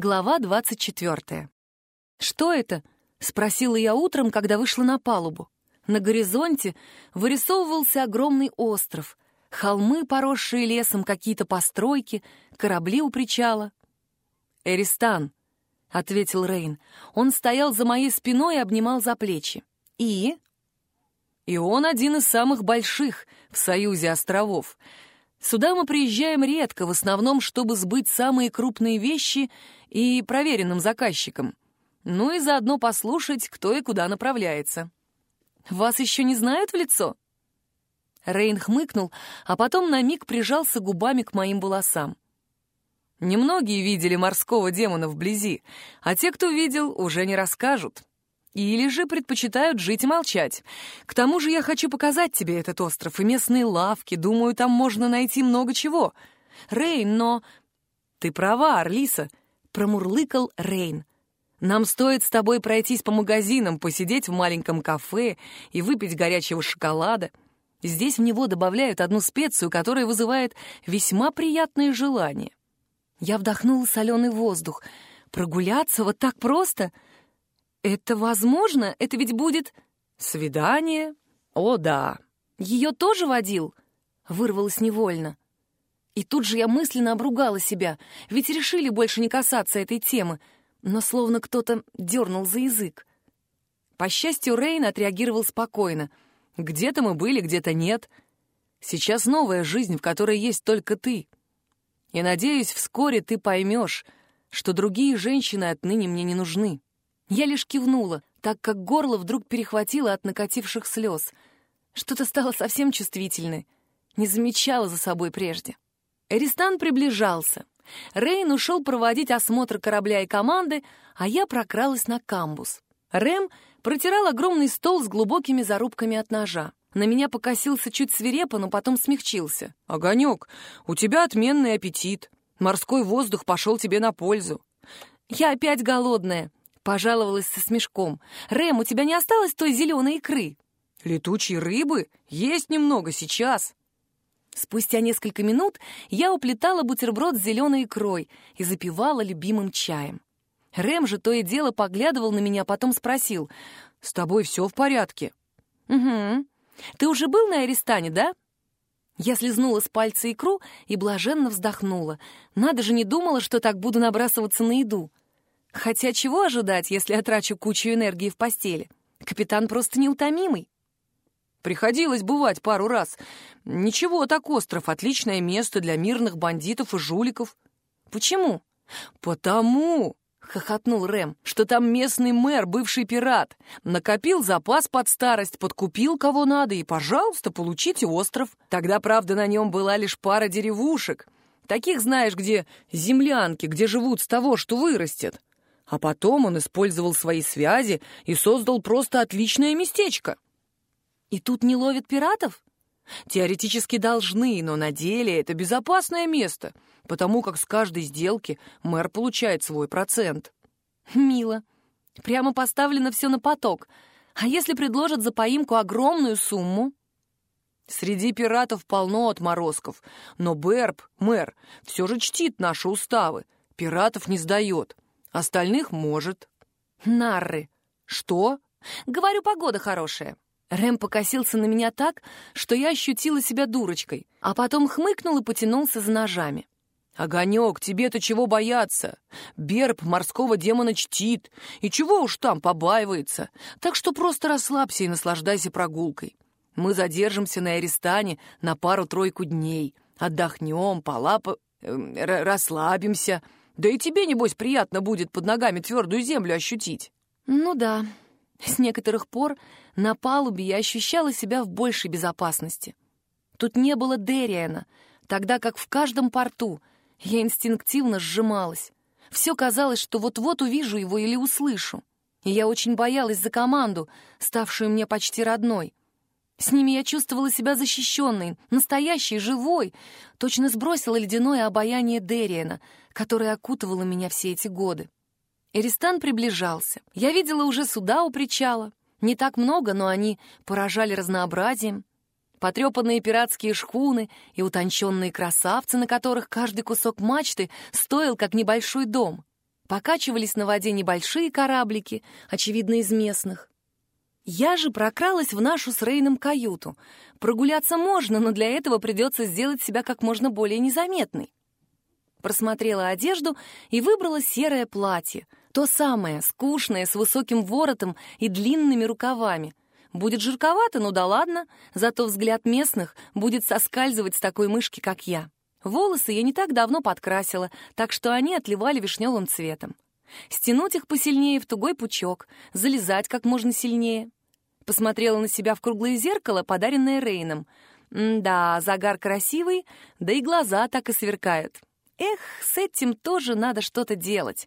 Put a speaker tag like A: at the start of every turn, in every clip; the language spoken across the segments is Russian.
A: Глава 24. «Что это?» — спросила я утром, когда вышла на палубу. На горизонте вырисовывался огромный остров, холмы, поросшие лесом, какие-то постройки, корабли у причала. «Эристан», — ответил Рейн. Он стоял за моей спиной и обнимал за плечи. «И?» «И он один из самых больших в Союзе островов. Сюда мы приезжаем редко, в основном, чтобы сбыть самые крупные вещи и проверенным заказчикам. Ну и заодно послушать, кто и куда направляется. Вас еще не знают в лицо?» Рейн хмыкнул, а потом на миг прижался губами к моим волосам. Немногие видели морского демона вблизи, а те, кто видел, уже не расскажут. Или же предпочитают жить и молчать. К тому же я хочу показать тебе этот остров и местные лавки. Думаю, там можно найти много чего. Рейн, но... Ты права, Орлиса, — промурлыкал Рейн. Нам стоит с тобой пройтись по магазинам, посидеть в маленьком кафе и выпить горячего шоколада. Здесь в него добавляют одну специю, которая вызывает весьма приятные желания. Я вдохнула соленый воздух. Прогуляться вот так просто? Это возможно? Это ведь будет... Свидание? О, да. Ее тоже водил? Вырвалось невольно. И тут же я мысленно обругала себя, ведь решили больше не касаться этой темы, но словно кто-то дернул за язык. По счастью, Рейн отреагировал спокойно. «Где-то мы были, где-то нет. Сейчас новая жизнь, в которой есть только ты. И, надеюсь, вскоре ты поймешь, что другие женщины отныне мне не нужны». Я лишь кивнула, так как горло вдруг перехватило от накативших слез. Что-то стало совсем чувствительной. Не замечала за собой прежде. Эристан приближался. Рейн ушел проводить осмотр корабля и команды, а я прокралась на камбус. Рэм протирал огромный стол с глубокими зарубками от ножа. На меня покосился чуть свирепо, но потом смягчился. «Огонек, у тебя отменный аппетит. Морской воздух пошел тебе на пользу». «Я опять голодная», — пожаловалась со смешком. «Рэм, у тебя не осталось той зеленой икры?» «Летучей рыбы? Есть немного сейчас». Спустя несколько минут я уплетала бутерброд с зеленой икрой и запивала любимым чаем. Рэм же то и дело поглядывал на меня, потом спросил, «С тобой все в порядке?» «Угу. Ты уже был на Аристане, да?» Я слезнула с пальца икру и блаженно вздохнула. Надо же, не думала, что так буду набрасываться на еду. Хотя чего ожидать, если я трачу кучу энергии в постели? Капитан просто неутомимый. Приходилось бывать пару раз. Ничего так остров — отличное место для мирных бандитов и жуликов. Почему? Потому, — хохотнул Рэм, — что там местный мэр, бывший пират. Накопил запас под старость, подкупил кого надо, и, пожалуйста, получите остров. Тогда, правда, на нем была лишь пара деревушек. Таких, знаешь, где землянки, где живут с того, что вырастет. А потом он использовал свои связи и создал просто отличное местечко. И тут не ловят пиратов? Теоретически должны, но на деле это безопасное место, потому как с каждой сделки мэр получает свой процент. Мило. Прямо поставлено все на поток. А если предложат за поимку огромную сумму? Среди пиратов полно отморозков, но Берб, мэр, все же чтит наши уставы. Пиратов не сдает. Остальных может. Нарры. Что? Говорю, погода хорошая. Рэм покосился на меня так, что я ощутила себя дурочкой, а потом хмыкнул и потянулся за ножами. «Огонек, тебе-то чего бояться? Берб морского демона чтит, и чего уж там побаивается, так что просто расслабься и наслаждайся прогулкой. Мы задержимся на Аристане на пару-тройку дней, отдохнем, полапа... Э, расслабимся. Да и тебе, небось, приятно будет под ногами твердую землю ощутить». «Ну да», с некоторых пор на палубе я ощущала себя в большей безопасности. Тут не было Дериана, тогда как в каждом порту я инстинктивно сжималась. Все казалось, что вот-вот увижу его или услышу. И я очень боялась за команду, ставшую мне почти родной. С ними я чувствовала себя защищенной, настоящей, живой. Точно сбросила ледяное обаяние Дериана, которое окутывало меня все эти годы. Эристан приближался. Я видела уже суда у причала. Не так много, но они поражали разнообразием. Потрепанные пиратские шхуны и утонченные красавцы, на которых каждый кусок мачты стоил как небольшой дом. Покачивались на воде небольшие кораблики, очевидно, из местных. Я же прокралась в нашу с Рейном каюту. Прогуляться можно, но для этого придется сделать себя как можно более незаметной. Просмотрела одежду и выбрала серое платье. То самое, скучное, с высоким воротом и длинными рукавами. Будет жарковато, ну да ладно, зато взгляд местных будет соскальзывать с такой мышки, как я. Волосы я не так давно подкрасила, так что они отливали вишневым цветом. Стянуть их посильнее в тугой пучок, залезать как можно сильнее. Посмотрела на себя в круглое зеркало, подаренное Рейном. Да, загар красивый, да и глаза так и сверкают. Эх, с этим тоже надо что-то делать.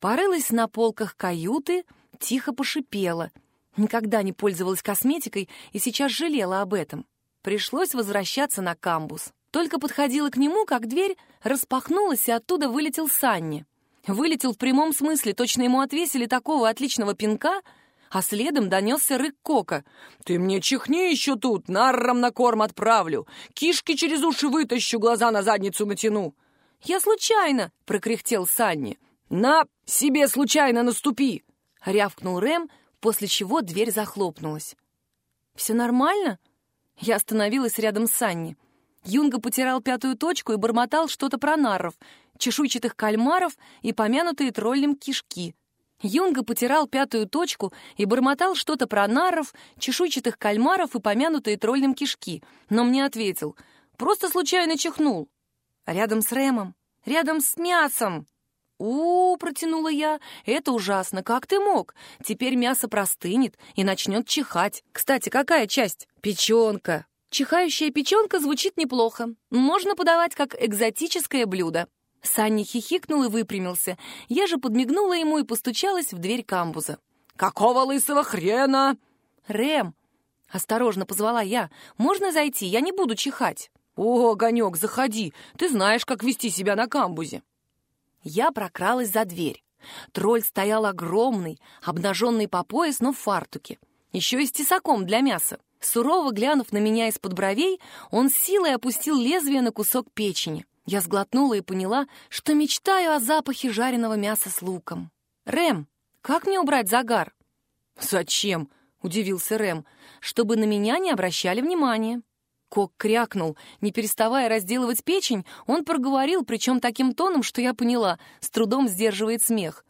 A: Порылась на полках каюты, тихо пошипела. Никогда не пользовалась косметикой и сейчас жалела об этом. Пришлось возвращаться на камбус. Только подходила к нему, как дверь распахнулась, и оттуда вылетел Санни. Вылетел в прямом смысле, точно ему отвесили такого отличного пинка, а следом донесся рык Кока. «Ты мне чихни еще тут, нарром на корм отправлю, кишки через уши вытащу, глаза на задницу натяну». «Я случайно!» — прокряхтел Санни. «На себе случайно наступи!» — рявкнул Рэм, после чего дверь захлопнулась. «Все нормально?» Я остановилась рядом с Санни. Юнга потирал пятую точку и бормотал что-то про нарров, чешуйчатых кальмаров и помянутые троллем кишки. Юнга потирал пятую точку и бормотал что-то про нарров, чешуйчатых кальмаров и помянутые троллем кишки, но мне ответил, просто случайно чихнул. Рядом с Рэмом, рядом с мясом. «У, -у, -у протянула я, — это ужасно, как ты мог? Теперь мясо простынет и начнет чихать. Кстати, какая часть? Печенка. Чихающая печенка звучит неплохо. Можно подавать как экзотическое блюдо. Санни хихикнул и выпрямился. Я же подмигнула ему и постучалась в дверь камбуза. «Какого лысого хрена?» «Рэм!» — осторожно позвала я. «Можно зайти? Я не буду чихать». «О, Огонек, заходи! Ты знаешь, как вести себя на камбузе!» Я прокралась за дверь. Тролль стоял огромный, обнаженный по пояс, но в фартуке. Еще и с тесаком для мяса. Сурово глянув на меня из-под бровей, он силой опустил лезвие на кусок печени. Я сглотнула и поняла, что мечтаю о запахе жареного мяса с луком. «Рэм, как мне убрать загар?» «Зачем?» — удивился Рэм. «Чтобы на меня не обращали внимания». Кок крякнул. Не переставая разделывать печень, он проговорил, причем таким тоном, что я поняла, с трудом сдерживает смех.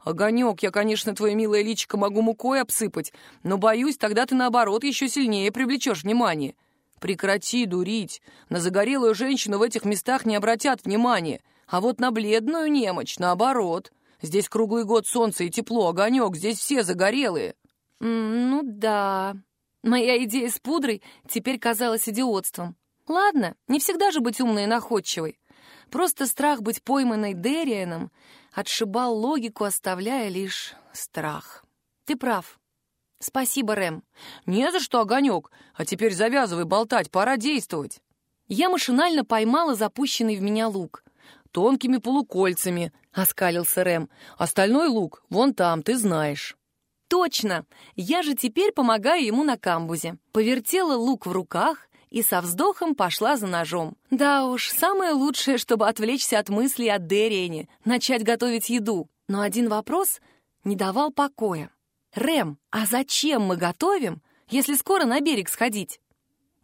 A: «Огонек, я, конечно, твое милое личико могу мукой обсыпать, но, боюсь, тогда ты, наоборот, еще сильнее привлечешь внимание. Прекрати дурить. На загорелую женщину в этих местах не обратят внимания, а вот на бледную немочь, наоборот. Здесь круглый год солнце и тепло, огонек, здесь все загорелые». «Ну да». Моя идея с пудрой теперь казалась идиотством. Ладно, не всегда же быть умной и находчивой. Просто страх быть пойманной Дерианом отшибал логику, оставляя лишь страх. Ты прав. Спасибо, Рэм. Не за что, Огонек. А теперь завязывай болтать, пора действовать. Я машинально поймала запущенный в меня лук. Тонкими полукольцами, оскалился Рэм. Остальной лук вон там, ты знаешь. Точно! Я же теперь помогаю ему на камбузе. Повертела лук в руках и со вздохом пошла за ножом. Да уж, самое лучшее, чтобы отвлечься от мыслей о Дериене, начать готовить еду. Но один вопрос не давал покоя. «Рэм, а зачем мы готовим, если скоро на берег сходить?»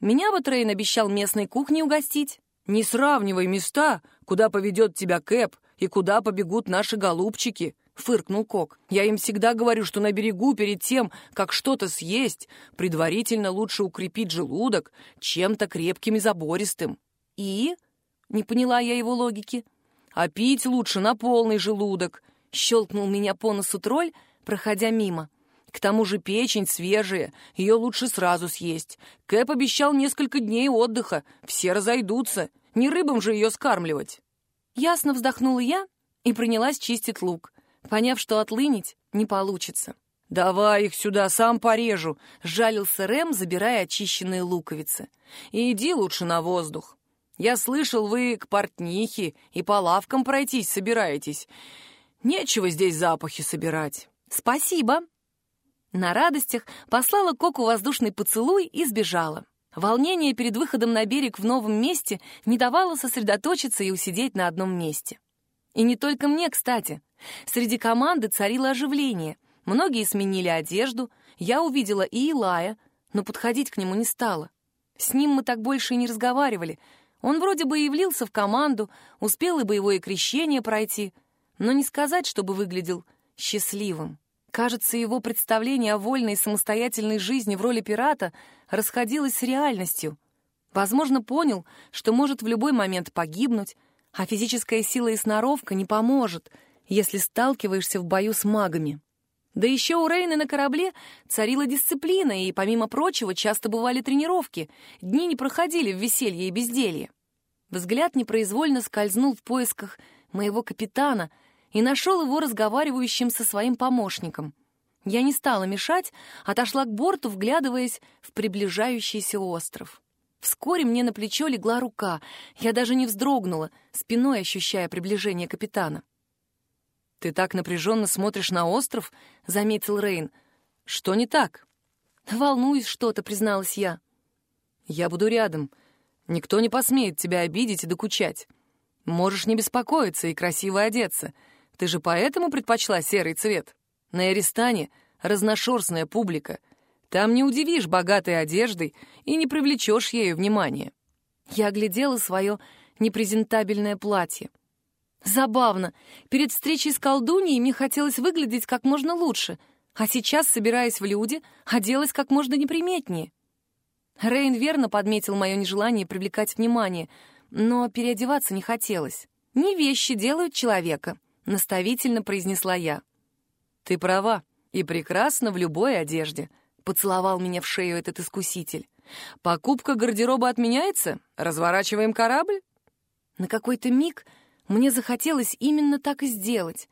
A: Меня бы Трейн обещал местной кухней угостить. «Не сравнивай места, куда поведет тебя Кэп и куда побегут наши голубчики», фыркнул Кок. «Я им всегда говорю, что на берегу перед тем, как что-то съесть, предварительно лучше укрепить желудок чем-то крепким и забористым». «И?» — не поняла я его логики. «А пить лучше на полный желудок», — щелкнул меня по носу тролль, проходя мимо. «К тому же печень свежая, ее лучше сразу съесть. Кэп обещал несколько дней отдыха, все разойдутся, не рыбам же ее скармливать». Ясно вздохнула я и принялась чистить лук поняв, что отлынить не получится. «Давай их сюда, сам порежу», — сжалился Рэм, забирая очищенные луковицы. «И иди лучше на воздух. Я слышал, вы к портнихе и по лавкам пройтись собираетесь. Нечего здесь запахи собирать». «Спасибо». На радостях послала Коку воздушный поцелуй и сбежала. Волнение перед выходом на берег в новом месте не давало сосредоточиться и усидеть на одном месте. И не только мне, кстати. Среди команды царило оживление. Многие сменили одежду. Я увидела и Илая, но подходить к нему не стала. С ним мы так больше и не разговаривали. Он вроде бы и явился в команду, успел и боевое крещение пройти, но не сказать, чтобы выглядел счастливым. Кажется, его представление о вольной самостоятельной жизни в роли пирата расходилось с реальностью. Возможно, понял, что может в любой момент погибнуть, а физическая сила и сноровка не поможет, если сталкиваешься в бою с магами. Да еще у Рейна на корабле царила дисциплина, и, помимо прочего, часто бывали тренировки, дни не проходили в веселье и безделье. Взгляд непроизвольно скользнул в поисках моего капитана и нашел его разговаривающим со своим помощником. Я не стала мешать, отошла к борту, вглядываясь в приближающийся остров. Вскоре мне на плечо легла рука, я даже не вздрогнула, спиной ощущая приближение капитана. «Ты так напряженно смотришь на остров», — заметил Рейн. «Что не так?» «Волнуюсь что-то», — призналась я. «Я буду рядом. Никто не посмеет тебя обидеть и докучать. Можешь не беспокоиться и красиво одеться. Ты же поэтому предпочла серый цвет? На Эристане разношерстная публика. Там не удивишь богатой одеждой и не привлечешь ею внимания». Я оглядела свое непрезентабельное платье. Забавно. Перед встречей с колдуньей мне хотелось выглядеть как можно лучше, а сейчас, собираясь в люди, оделась как можно неприметнее. Рейн верно подметил мое нежелание привлекать внимание, но переодеваться не хотелось. «Не вещи делают человека», — наставительно произнесла я. «Ты права, и прекрасно в любой одежде», — поцеловал меня в шею этот искуситель. «Покупка гардероба отменяется? Разворачиваем корабль?» На какой-то миг мне захотелось именно так и сделать.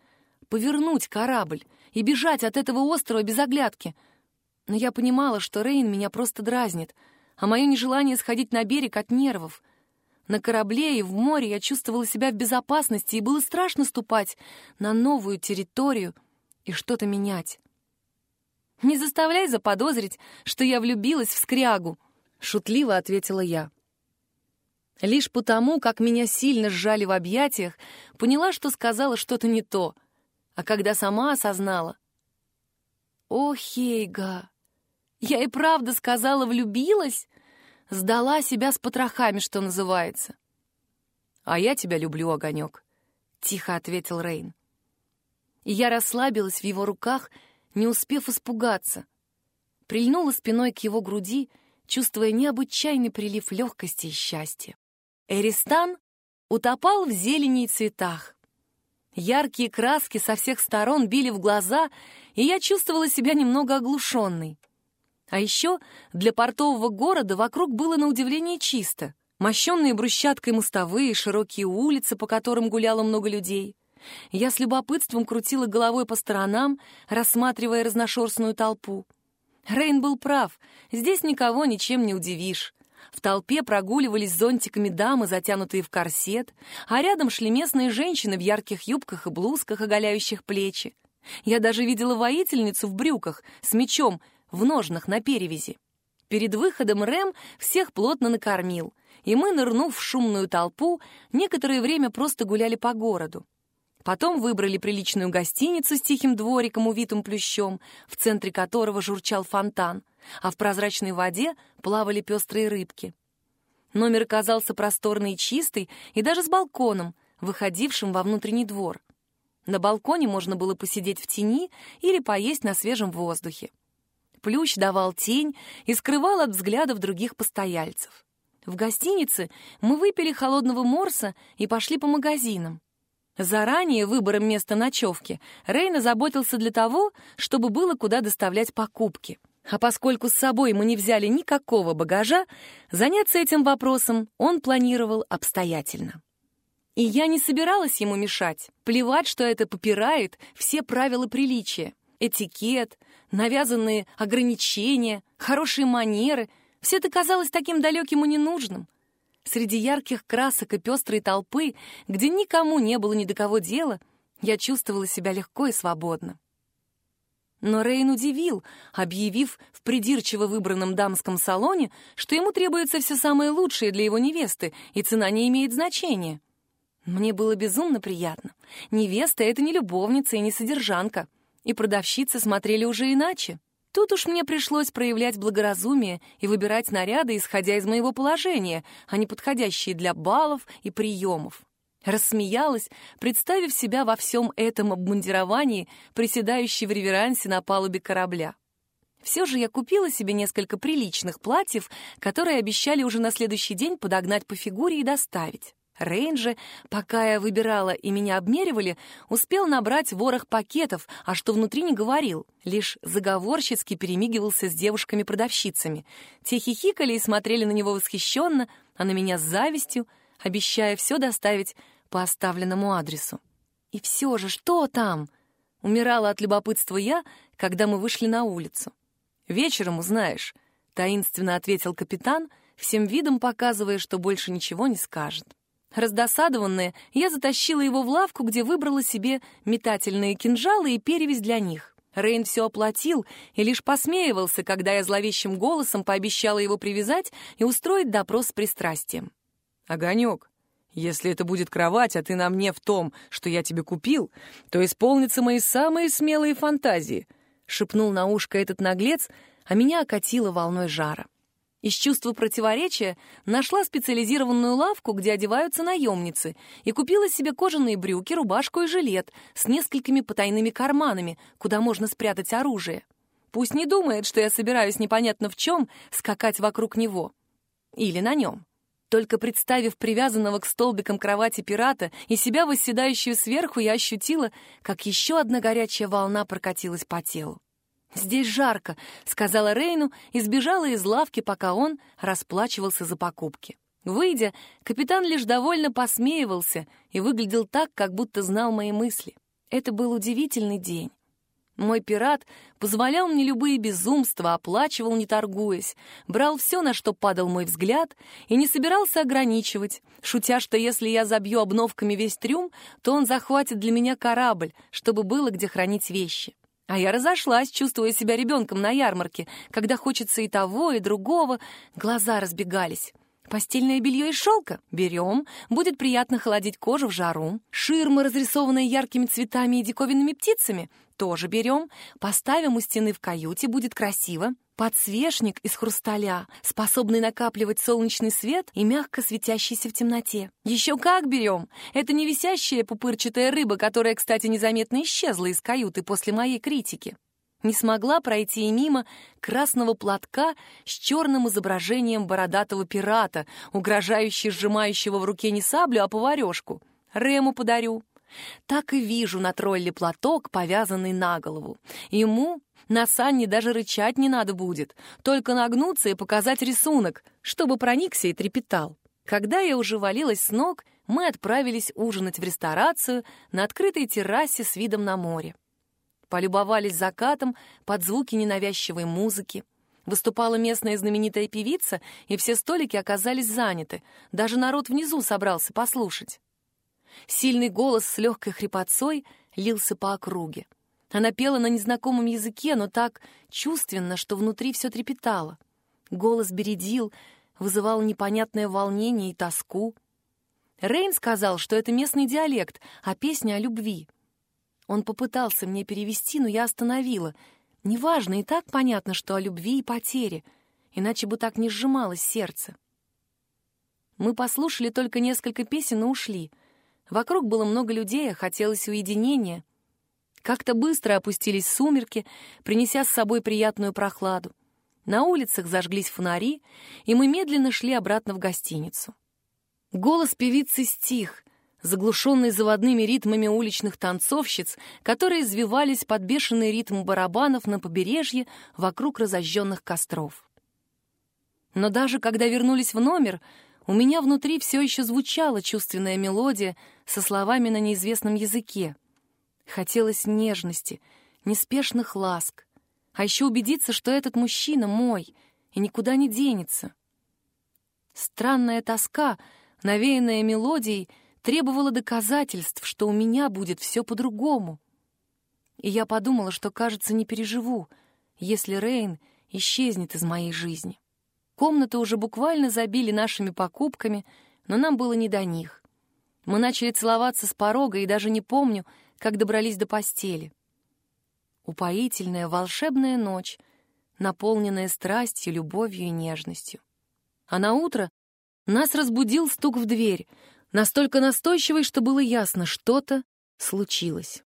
A: Повернуть корабль и бежать от этого острова без оглядки. Но я понимала, что Рейн меня просто дразнит, а мое нежелание сходить на берег от нервов. На корабле и в море я чувствовала себя в безопасности, и было страшно ступать на новую территорию и что-то менять. «Не заставляй заподозрить, что я влюбилась в скрягу», — шутливо ответила я. Лишь потому, как меня сильно сжали в объятиях, поняла, что сказала что-то не то. А когда сама осознала... О, Хейга! Я и правда сказала «влюбилась»? Сдала себя с потрохами, что называется. «А я тебя люблю, огонек», — тихо ответил Рейн. И я расслабилась в его руках, не успев испугаться. Прильнула спиной к его груди, чувствуя необычайный прилив легкости и счастья. Эристан утопал в зелени и цветах. Яркие краски со всех сторон били в глаза, и я чувствовала себя немного оглушенной. А еще для портового города вокруг было на удивление чисто. Мощенные брусчаткой мостовые, широкие улицы, по которым гуляло много людей. Я с любопытством крутила головой по сторонам, рассматривая разношерстную толпу. Рейн был прав, здесь никого ничем не удивишь. В толпе прогуливались зонтиками дамы, затянутые в корсет, а рядом шли местные женщины в ярких юбках и блузках, оголяющих плечи. Я даже видела воительницу в брюках с мечом в ножнах на перевязи. Перед выходом Рэм всех плотно накормил, и мы, нырнув в шумную толпу, некоторое время просто гуляли по городу. Потом выбрали приличную гостиницу с тихим двориком, увитым плющом, в центре которого журчал фонтан, а в прозрачной воде плавали пестрые рыбки. Номер оказался просторный и чистый, и даже с балконом, выходившим во внутренний двор. На балконе можно было посидеть в тени или поесть на свежем воздухе. Плющ давал тень и скрывал от взглядов других постояльцев. В гостинице мы выпили холодного морса и пошли по магазинам. Заранее выбором места ночевки Рейна заботился для того, чтобы было куда доставлять покупки. А поскольку с собой мы не взяли никакого багажа, заняться этим вопросом он планировал обстоятельно. И я не собиралась ему мешать. Плевать, что это попирает все правила приличия. Этикет, навязанные ограничения, хорошие манеры — все это казалось таким далеким и ненужным. Среди ярких красок и пестрой толпы, где никому не было ни до кого дела, я чувствовала себя легко и свободно. Но Рейн удивил, объявив в придирчиво выбранном дамском салоне, что ему требуется все самое лучшее для его невесты, и цена не имеет значения. Мне было безумно приятно. Невеста — это не любовница и не содержанка. И продавщицы смотрели уже иначе. Тут уж мне пришлось проявлять благоразумие и выбирать наряды, исходя из моего положения, а не подходящие для балов и приемов. Рассмеялась, представив себя во всем этом обмундировании, приседающей в реверансе на палубе корабля. Все же я купила себе несколько приличных платьев, которые обещали уже на следующий день подогнать по фигуре и доставить. Рейн же, пока я выбирала и меня обмеривали, успел набрать ворох пакетов, а что внутри не говорил, лишь заговорщицки перемигивался с девушками-продавщицами. Те хихикали и смотрели на него восхищенно, а на меня с завистью, обещая все доставить по оставленному адресу. И все же, что там? Умирала от любопытства я, когда мы вышли на улицу. «Вечером узнаешь», — таинственно ответил капитан, всем видом показывая, что больше ничего не скажет. Раздосадованная, я затащила его в лавку, где выбрала себе метательные кинжалы и перевязь для них. Рейн все оплатил и лишь посмеивался, когда я зловещим голосом пообещала его привязать и устроить допрос с пристрастием. «Огонек, если это будет кровать, а ты на мне в том, что я тебе купил, то исполнятся мои самые смелые фантазии», — шепнул на ушко этот наглец, а меня окатило волной жара. Из чувства противоречия нашла специализированную лавку, где одеваются наемницы, и купила себе кожаные брюки, рубашку и жилет с несколькими потайными карманами, куда можно спрятать оружие. Пусть не думает, что я собираюсь непонятно в чем скакать вокруг него. Или на нем. Только представив привязанного к столбикам кровати пирата и себя восседающую сверху, я ощутила, как еще одна горячая волна прокатилась по телу. «Здесь жарко», — сказала Рейну и сбежала из лавки, пока он расплачивался за покупки. Выйдя, капитан лишь довольно посмеивался и выглядел так, как будто знал мои мысли. Это был удивительный день. Мой пират позволял мне любые безумства, оплачивал, не торгуясь, брал все, на что падал мой взгляд, и не собирался ограничивать, шутя, что если я забью обновками весь трюм, то он захватит для меня корабль, чтобы было где хранить вещи. А я разошлась, чувствуя себя ребенком на ярмарке, когда хочется и того, и другого. Глаза разбегались. Постельное белье из шелка? Берем. Будет приятно холодить кожу в жару. Ширмы, разрисованные яркими цветами и диковинными птицами? Тоже берем. Поставим у стены в каюте, будет красиво. Подсвечник из хрусталя, способный накапливать солнечный свет и мягко светящийся в темноте. Еще как берем! Это не висящая пупырчатая рыба, которая, кстати, незаметно исчезла из каюты после моей критики. Не смогла пройти и мимо красного платка с черным изображением бородатого пирата, угрожающе сжимающего в руке не саблю, а поварешку. Рему подарю. Так и вижу на тролле платок, повязанный на голову. Ему на Санне даже рычать не надо будет, только нагнуться и показать рисунок, чтобы проникся и трепетал. Когда я уже валилась с ног, мы отправились ужинать в ресторацию на открытой террасе с видом на море. Полюбовались закатом под звуки ненавязчивой музыки. Выступала местная знаменитая певица, и все столики оказались заняты. Даже народ внизу собрался послушать. Сильный голос с легкой хрипотцой лился по округе. Она пела на незнакомом языке, но так чувственно, что внутри все трепетало. Голос бередил, вызывал непонятное волнение и тоску. Рейн сказал, что это местный диалект, а песня о любви. Он попытался мне перевести, но я остановила. Неважно, и так понятно, что о любви и потере, иначе бы так не сжималось сердце. Мы послушали только несколько песен и ушли. Вокруг было много людей, а хотелось уединения. Как-то быстро опустились сумерки, принеся с собой приятную прохладу. На улицах зажглись фонари, и мы медленно шли обратно в гостиницу. Голос певицы стих, заглушенный заводными ритмами уличных танцовщиц, которые извивались под бешеный ритм барабанов на побережье вокруг разожженных костров. Но даже когда вернулись в номер, у меня внутри все еще звучала чувственная мелодия со словами на неизвестном языке — Хотелось нежности, неспешных ласк, а еще убедиться, что этот мужчина мой и никуда не денется. Странная тоска, навеянная мелодией, требовала доказательств, что у меня будет все по-другому. И я подумала, что, кажется, не переживу, если Рейн исчезнет из моей жизни. Комнаты уже буквально забили нашими покупками, но нам было не до них. Мы начали целоваться с порога, и даже не помню, как добрались до постели. Упоительная, волшебная ночь, наполненная страстью, любовью и нежностью. А на утро нас разбудил стук в дверь, настолько настойчивый, что было ясно, что-то случилось.